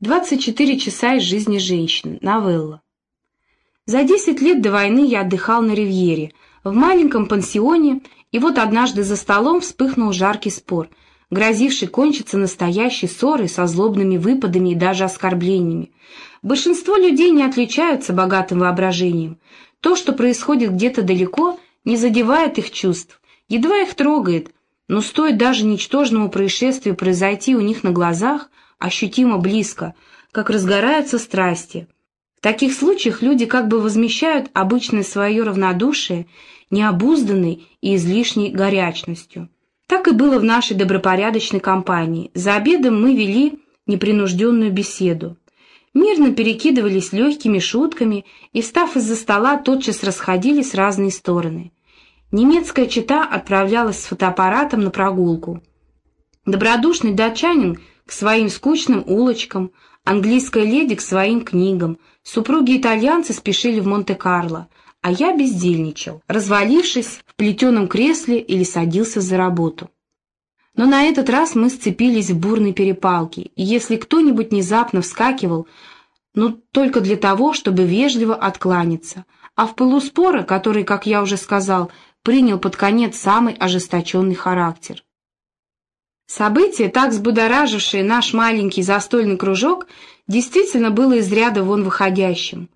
24 часа из жизни женщины. Новелла. За 10 лет до войны я отдыхал на Ривьере, в маленьком пансионе, и вот однажды за столом вспыхнул жаркий спор, грозивший кончиться настоящей ссорой со злобными выпадами и даже оскорблениями. Большинство людей не отличаются богатым воображением. То, что происходит где-то далеко, не задевает их чувств, едва их трогает, но стоит даже ничтожному происшествию произойти у них на глазах, ощутимо близко, как разгораются страсти. В таких случаях люди как бы возмещают обычное свое равнодушие необузданной и излишней горячностью. Так и было в нашей добропорядочной компании. За обедом мы вели непринужденную беседу. Мирно перекидывались легкими шутками и, встав из-за стола, тотчас расходились в разные стороны. Немецкая чита отправлялась с фотоаппаратом на прогулку. Добродушный датчанин к своим скучным улочкам, английская леди к своим книгам, супруги-итальянцы спешили в Монте-Карло, а я бездельничал, развалившись в плетеном кресле или садился за работу. Но на этот раз мы сцепились в бурной перепалке, и если кто-нибудь внезапно вскакивал, ну только для того, чтобы вежливо откланяться, а в пылу спора, который, как я уже сказал, принял под конец самый ожесточенный характер. Событие, так взбудоражившее наш маленький застольный кружок, действительно было из ряда вон выходящим.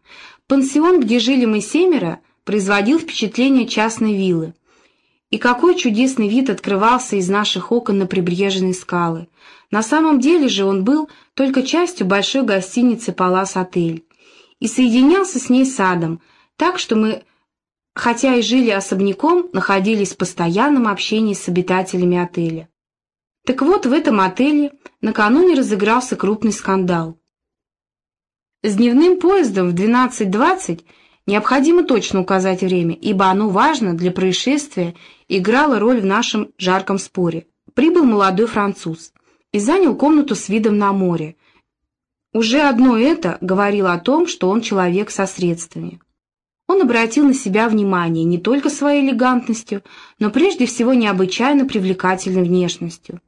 Пансион, где жили мы семеро, производил впечатление частной виллы. И какой чудесный вид открывался из наших окон на прибрежные скалы. На самом деле же он был только частью большой гостиницы «Палас-отель» и соединялся с ней садом, так что мы хотя и жили особняком, находились в постоянном общении с обитателями отеля. Так вот, в этом отеле накануне разыгрался крупный скандал. С дневным поездом в 12.20 необходимо точно указать время, ибо оно важно для происшествия и играло роль в нашем жарком споре. Прибыл молодой француз и занял комнату с видом на море. Уже одно это говорило о том, что он человек со средствами. Он обратил на себя внимание не только своей элегантностью, но прежде всего необычайно привлекательной внешностью.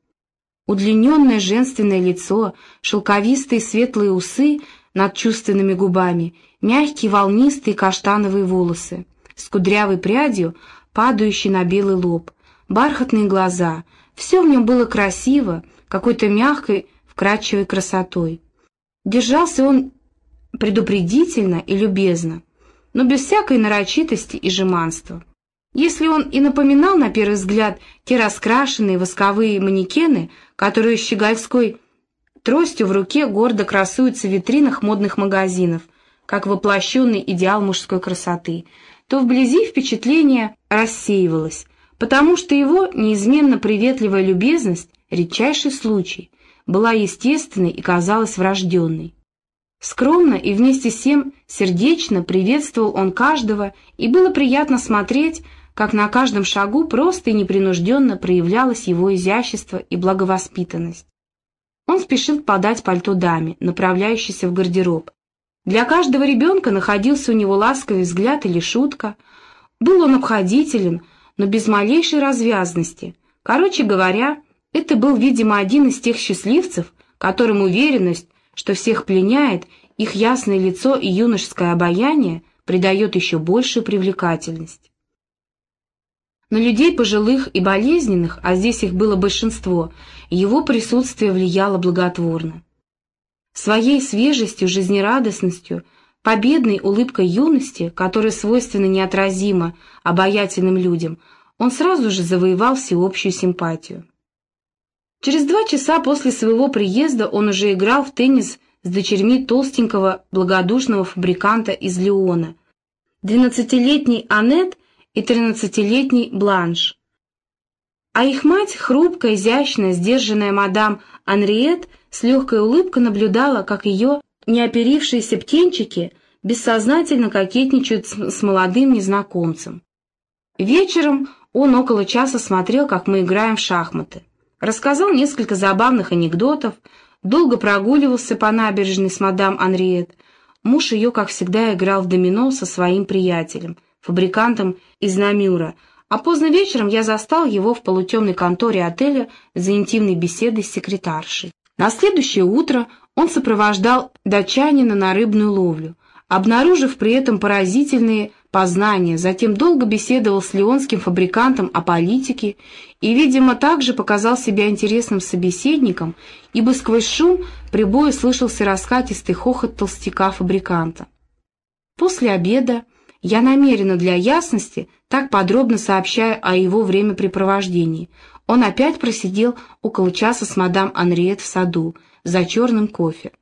Удлиненное женственное лицо, шелковистые светлые усы над чувственными губами, мягкие волнистые каштановые волосы, с кудрявой прядью, падающей на белый лоб, бархатные глаза — все в нем было красиво, какой-то мягкой, вкрадчивой красотой. Держался он предупредительно и любезно, но без всякой нарочитости и жеманства. Если он и напоминал на первый взгляд те раскрашенные восковые манекены, которые щегольской тростью в руке гордо красуются в витринах модных магазинов, как воплощенный идеал мужской красоты, то вблизи впечатление рассеивалось, потому что его неизменно приветливая любезность, редчайший случай, была естественной и казалась врожденной. Скромно и вместе с тем сердечно приветствовал он каждого, и было приятно смотреть, как на каждом шагу просто и непринужденно проявлялось его изящество и благовоспитанность. Он спешил подать пальто даме, направляющейся в гардероб. Для каждого ребенка находился у него ласковый взгляд или шутка. Был он обходителен, но без малейшей развязности. Короче говоря, это был, видимо, один из тех счастливцев, которым уверенность, что всех пленяет, их ясное лицо и юношеское обаяние придает еще большую привлекательность. На людей пожилых и болезненных, а здесь их было большинство, его присутствие влияло благотворно. Своей свежестью, жизнерадостностью, победной улыбкой юности, которая свойственна неотразимо обаятельным людям, он сразу же завоевал всеобщую симпатию. Через два часа после своего приезда он уже играл в теннис с дочерьми толстенького благодушного фабриканта из Леона, двенадцатилетней Аннет и тринадцатилетней Бланш. А их мать, хрупкая, изящная, сдержанная мадам Анриет, с легкой улыбкой наблюдала, как ее неоперившиеся птенчики бессознательно кокетничают с молодым незнакомцем. Вечером он около часа смотрел, как мы играем в шахматы рассказал несколько забавных анекдотов, долго прогуливался по набережной с мадам Анриет. Муж ее, как всегда, играл в домино со своим приятелем, фабрикантом из Намюра, а поздно вечером я застал его в полутемной конторе отеля за интимной беседой с секретаршей. На следующее утро он сопровождал датчанина на рыбную ловлю, обнаружив при этом поразительные познания, затем долго беседовал с леонским фабрикантом о политике и, видимо, также показал себя интересным собеседником, ибо сквозь шум прибоя слышался раскатистый хохот толстяка-фабриканта. После обеда я намеренно для ясности так подробно сообщаю о его времяпрепровождении. Он опять просидел около часа с мадам Анриет в саду за черным кофе.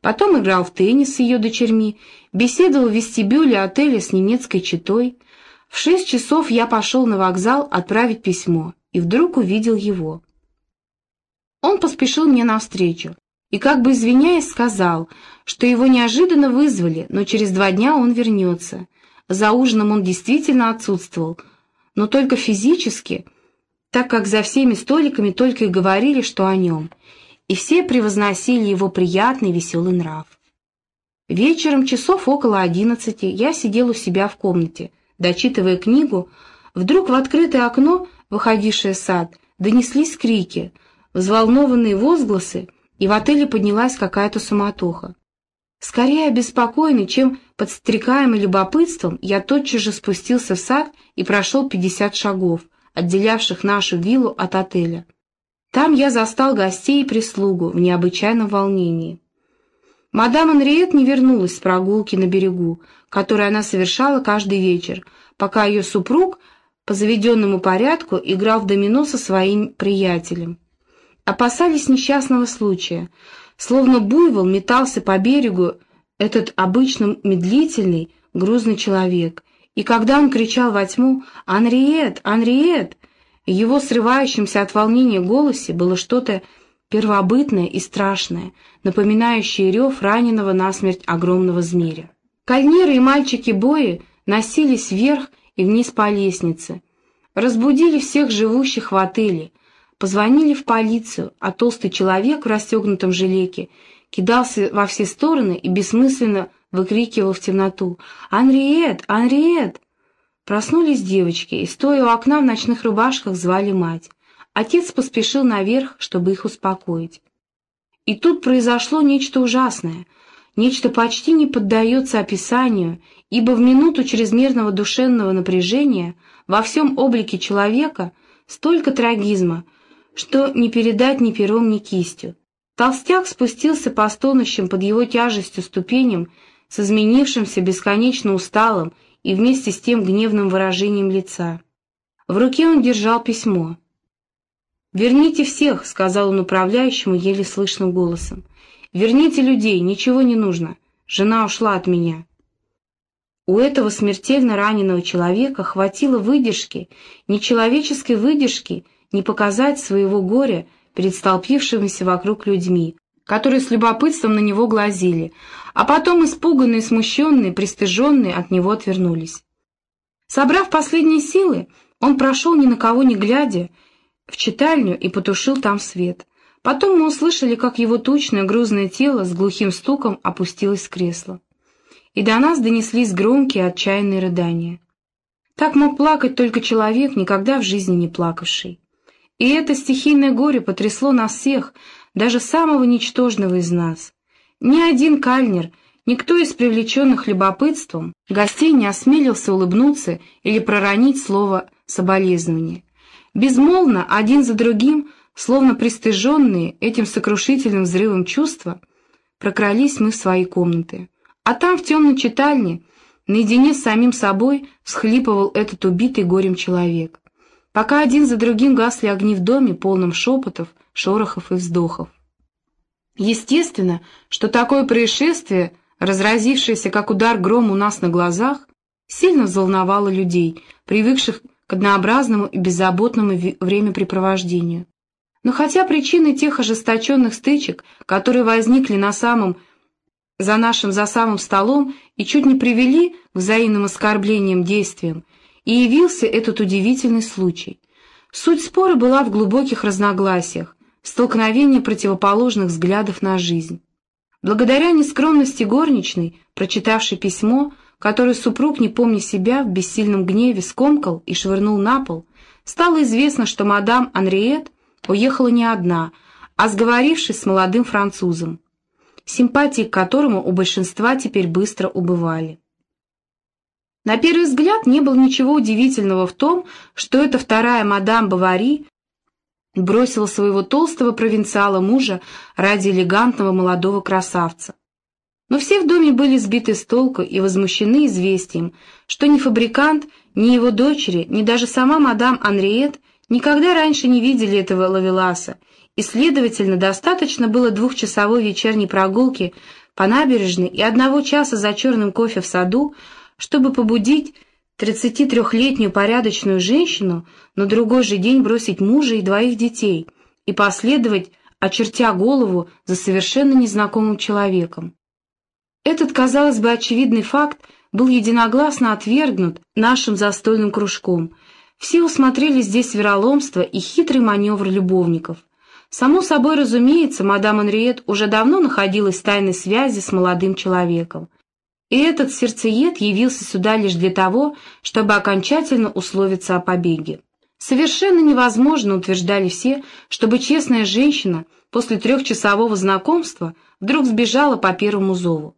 Потом играл в теннис с ее дочерьми, беседовал в вестибюле отеля с немецкой четой. В шесть часов я пошел на вокзал отправить письмо и вдруг увидел его. Он поспешил мне навстречу и, как бы извиняясь, сказал, что его неожиданно вызвали, но через два дня он вернется. За ужином он действительно отсутствовал, но только физически, так как за всеми столиками только и говорили, что о нем — и все превозносили его приятный веселый нрав. Вечером, часов около одиннадцати, я сидел у себя в комнате, дочитывая книгу, вдруг в открытое окно, выходившее сад, донеслись крики, взволнованные возгласы, и в отеле поднялась какая-то суматоха. Скорее обеспокоенный, чем подстрекаемый любопытством, я тотчас же спустился в сад и прошел пятьдесят шагов, отделявших нашу виллу от отеля. Там я застал гостей и прислугу в необычайном волнении. Мадам Анриет не вернулась с прогулки на берегу, которую она совершала каждый вечер, пока ее супруг по заведенному порядку играл в домино со своим приятелем. Опасались несчастного случая. Словно буйвол метался по берегу этот обычно медлительный, грузный человек, и когда он кричал во тьму «Анриет! Анриет!», его срывающемся от волнения голосе было что-то первобытное и страшное, напоминающее рев раненого насмерть огромного змея. Кальнеры и мальчики-бои носились вверх и вниз по лестнице, разбудили всех живущих в отеле, позвонили в полицию, а толстый человек в расстегнутом жилеке кидался во все стороны и бессмысленно выкрикивал в темноту «Анриет! Анриет!» Проснулись девочки, и, стоя у окна в ночных рубашках, звали мать. Отец поспешил наверх, чтобы их успокоить. И тут произошло нечто ужасное, нечто почти не поддается описанию, ибо в минуту чрезмерного душевного напряжения во всем облике человека столько трагизма, что не передать ни пером, ни кистью. Толстяк спустился по стонущим под его тяжестью ступеням с изменившимся бесконечно усталым и вместе с тем гневным выражением лица. В руке он держал письмо. «Верните всех», — сказал он управляющему еле слышным голосом. «Верните людей, ничего не нужно. Жена ушла от меня». У этого смертельно раненого человека хватило выдержки, нечеловеческой выдержки, не показать своего горя перед столпившимися вокруг людьми, которые с любопытством на него глазели, а потом, испуганные, смущенные, пристыженные, от него отвернулись. Собрав последние силы, он прошел ни на кого не глядя в читальню и потушил там свет. Потом мы услышали, как его тучное грузное тело с глухим стуком опустилось с кресла. И до нас донеслись громкие отчаянные рыдания. Так мог плакать только человек, никогда в жизни не плакавший. И это стихийное горе потрясло нас всех, даже самого ничтожного из нас. Ни один кальнер, никто из привлеченных любопытством гостей не осмелился улыбнуться или проронить слово «соболезнование». Безмолвно, один за другим, словно пристыженные этим сокрушительным взрывом чувства, прокрались мы в свои комнаты. А там, в темной читальне, наедине с самим собой, всхлипывал этот убитый горем человек. Пока один за другим гасли огни в доме, полном шепотов, шорохов и вздохов. Естественно, что такое происшествие, разразившееся как удар грома у нас на глазах, сильно взволновало людей, привыкших к однообразному и беззаботному времяпрепровождению. Но хотя причины тех ожесточенных стычек, которые возникли на самом, за нашим за самым столом и чуть не привели к взаимным оскорблениям действиям, и явился этот удивительный случай. Суть спора была в глубоких разногласиях, столкновение противоположных взглядов на жизнь. Благодаря нескромности горничной, прочитавшей письмо, которое супруг, не помня себя, в бессильном гневе скомкал и швырнул на пол, стало известно, что мадам Анриет уехала не одна, а сговорившись с молодым французом, симпатии к которому у большинства теперь быстро убывали. На первый взгляд не было ничего удивительного в том, что эта вторая мадам Бавари бросила своего толстого провинциала мужа ради элегантного молодого красавца. Но все в доме были сбиты с толку и возмущены известием, что ни фабрикант, ни его дочери, ни даже сама мадам Анриет никогда раньше не видели этого лавеласа, и, следовательно, достаточно было двухчасовой вечерней прогулки по набережной и одного часа за черным кофе в саду, чтобы побудить 33-летнюю порядочную женщину на другой же день бросить мужа и двоих детей и последовать, очертя голову, за совершенно незнакомым человеком. Этот, казалось бы, очевидный факт был единогласно отвергнут нашим застольным кружком. Все усмотрели здесь вероломство и хитрый маневр любовников. Само собой разумеется, мадам Анриет уже давно находилась в тайной связи с молодым человеком. И этот сердцеед явился сюда лишь для того, чтобы окончательно условиться о побеге. Совершенно невозможно, утверждали все, чтобы честная женщина после трехчасового знакомства вдруг сбежала по первому зову.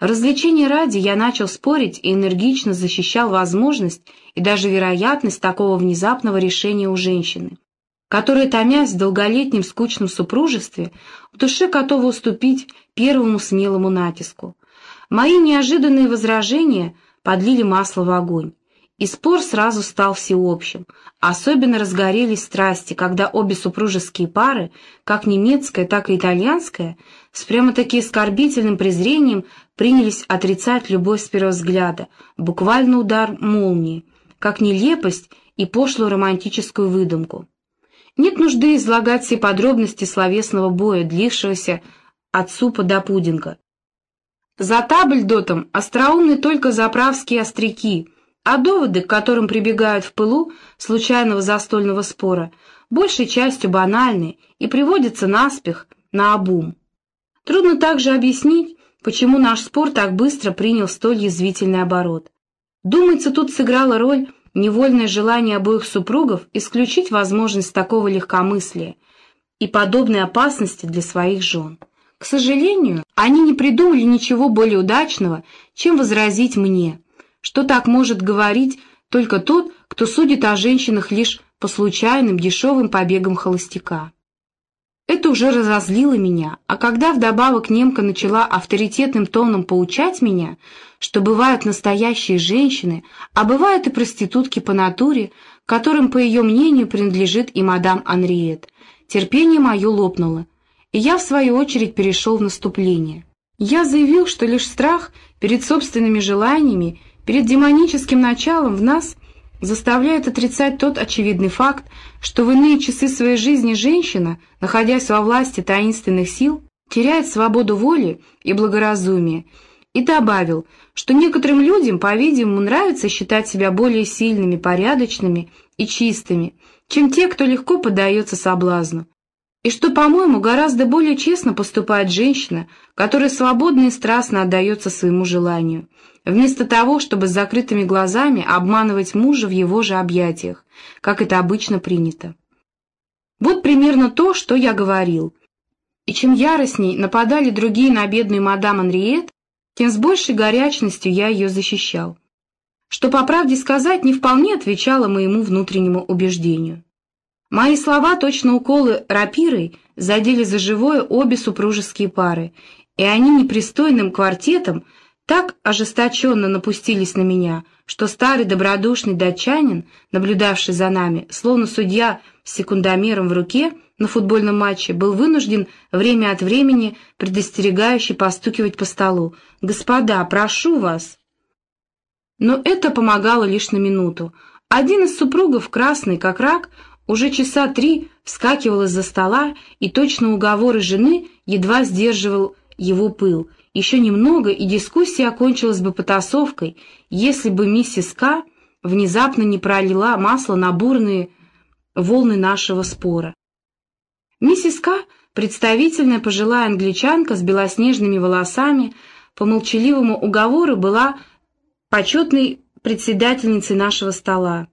Развлечения ради я начал спорить и энергично защищал возможность и даже вероятность такого внезапного решения у женщины которая, томясь в долголетнем скучном супружестве, в душе готова уступить первому смелому натиску. Мои неожиданные возражения подлили масло в огонь, и спор сразу стал всеобщим. Особенно разгорелись страсти, когда обе супружеские пары, как немецкая, так и итальянская, с прямо-таки оскорбительным презрением принялись отрицать любовь с первого взгляда, буквально удар молнии, как нелепость и пошлую романтическую выдумку. Нет нужды излагать все подробности словесного боя, длившегося от супа до пудинга. За табльдотом остроумны только заправские остряки, а доводы, к которым прибегают в пылу случайного застольного спора, большей частью банальны и приводятся наспех, на обум. Трудно также объяснить, почему наш спор так быстро принял столь язвительный оборот. Думается, тут сыграла роль невольное желание обоих супругов исключить возможность такого легкомыслия и подобной опасности для своих жен. К сожалению, они не придумали ничего более удачного, чем возразить мне, что так может говорить только тот, кто судит о женщинах лишь по случайным дешевым побегам холостяка. Это уже разозлило меня, а когда вдобавок немка начала авторитетным тоном поучать меня, что бывают настоящие женщины, а бывают и проститутки по натуре, которым, по ее мнению, принадлежит и мадам Анриет, терпение мое лопнуло, и я, в свою очередь, перешел в наступление. Я заявил, что лишь страх перед собственными желаниями, перед демоническим началом в нас – заставляет отрицать тот очевидный факт, что в иные часы своей жизни женщина, находясь во власти таинственных сил, теряет свободу воли и благоразумия, и добавил, что некоторым людям, по-видимому, нравится считать себя более сильными, порядочными и чистыми, чем те, кто легко поддается соблазну, и что, по-моему, гораздо более честно поступает женщина, которая свободно и страстно отдается своему желанию, вместо того, чтобы с закрытыми глазами обманывать мужа в его же объятиях, как это обычно принято. Вот примерно то, что я говорил. И чем яростней нападали другие на бедную мадам Анриет, тем с большей горячностью я ее защищал, что, по правде сказать, не вполне отвечало моему внутреннему убеждению. Мои слова, точно уколы рапирой, задели за живое обе супружеские пары, и они непристойным квартетом так ожесточенно напустились на меня, что старый добродушный датчанин, наблюдавший за нами, словно судья с секундомером в руке на футбольном матче, был вынужден время от времени предостерегающе постукивать по столу. «Господа, прошу вас!» Но это помогало лишь на минуту. Один из супругов, красный как рак, уже часа три вскакивал из-за стола, и точно уговоры жены едва сдерживал его пыл — еще немного, и дискуссия окончилась бы потасовкой, если бы миссис К. внезапно не пролила масло на бурные волны нашего спора. Миссис К., представительная пожилая англичанка с белоснежными волосами, по молчаливому уговору была почетной председательницей нашего стола.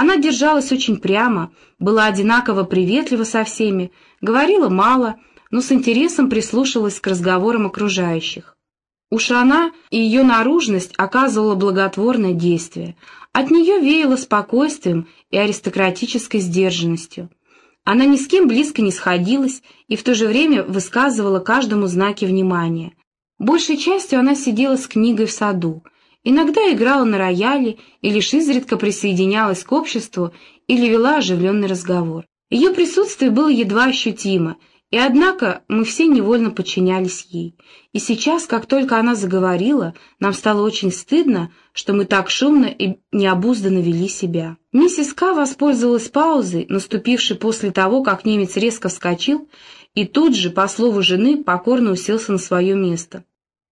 Она держалась очень прямо, была одинаково приветлива со всеми, говорила мало, но с интересом прислушивалась к разговорам окружающих. Уж она и ее наружность оказывала благотворное действие. От нее веяло спокойствием и аристократической сдержанностью. Она ни с кем близко не сходилась и в то же время высказывала каждому знаки внимания. Большей частью она сидела с книгой в саду, иногда играла на рояле и лишь изредка присоединялась к обществу или вела оживленный разговор. Ее присутствие было едва ощутимо, и однако мы все невольно подчинялись ей. И сейчас, как только она заговорила, нам стало очень стыдно, что мы так шумно и необузданно вели себя. Миссис К. воспользовалась паузой, наступившей после того, как немец резко вскочил, и тут же, по слову жены, покорно уселся на свое место.